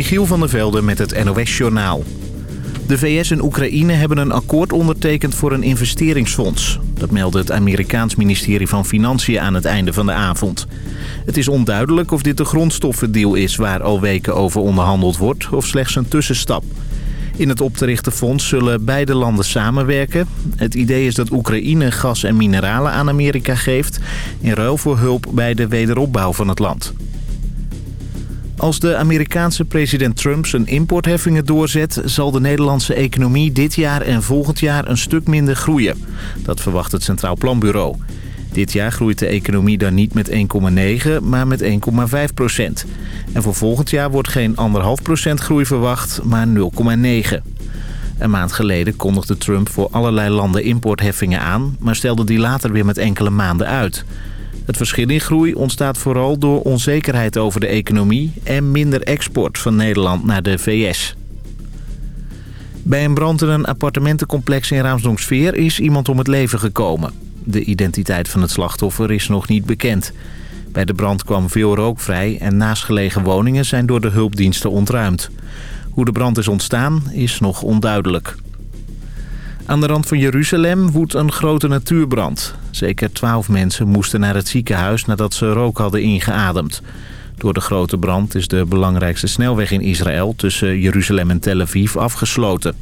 Michiel van der Velde met het NOS-journaal. De VS en Oekraïne hebben een akkoord ondertekend voor een investeringsfonds. Dat meldde het Amerikaans ministerie van Financiën aan het einde van de avond. Het is onduidelijk of dit de grondstoffendeal is waar al weken over onderhandeld wordt... of slechts een tussenstap. In het op te richten fonds zullen beide landen samenwerken. Het idee is dat Oekraïne gas en mineralen aan Amerika geeft... in ruil voor hulp bij de wederopbouw van het land. Als de Amerikaanse president Trump zijn importheffingen doorzet... zal de Nederlandse economie dit jaar en volgend jaar een stuk minder groeien. Dat verwacht het Centraal Planbureau. Dit jaar groeit de economie dan niet met 1,9, maar met 1,5 procent. En voor volgend jaar wordt geen 1,5 procent groei verwacht, maar 0,9. Een maand geleden kondigde Trump voor allerlei landen importheffingen aan... maar stelde die later weer met enkele maanden uit... Het verschil in groei ontstaat vooral door onzekerheid over de economie... en minder export van Nederland naar de VS. Bij een brand in een appartementencomplex in Raamsdonksveer is iemand om het leven gekomen. De identiteit van het slachtoffer is nog niet bekend. Bij de brand kwam veel rook vrij en naastgelegen woningen zijn door de hulpdiensten ontruimd. Hoe de brand is ontstaan is nog onduidelijk. Aan de rand van Jeruzalem woedt een grote natuurbrand. Zeker twaalf mensen moesten naar het ziekenhuis nadat ze rook hadden ingeademd. Door de grote brand is de belangrijkste snelweg in Israël tussen Jeruzalem en Tel Aviv afgesloten.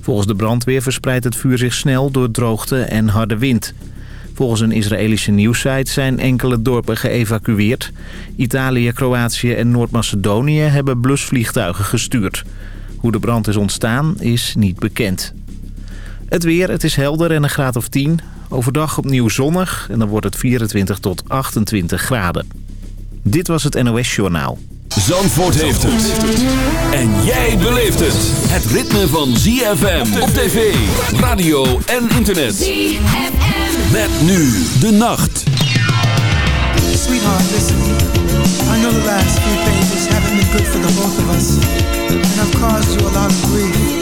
Volgens de brandweer verspreidt het vuur zich snel door droogte en harde wind. Volgens een Israëlische nieuwssite zijn enkele dorpen geëvacueerd. Italië, Kroatië en Noord-Macedonië hebben blusvliegtuigen gestuurd. Hoe de brand is ontstaan is niet bekend. Het weer, het is helder en een graad of 10. Overdag opnieuw zonnig en dan wordt het 24 tot 28 graden. Dit was het NOS Journaal. Zandvoort heeft het. En jij beleeft het. Het ritme van ZFM op tv, radio en internet. ZFM. Met nu de nacht. Sweetheart, listen. I know the last few pages haven't been good for the both of us. And I've caused you a lot of grief.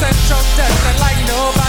sent your death and like nobody.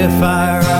If I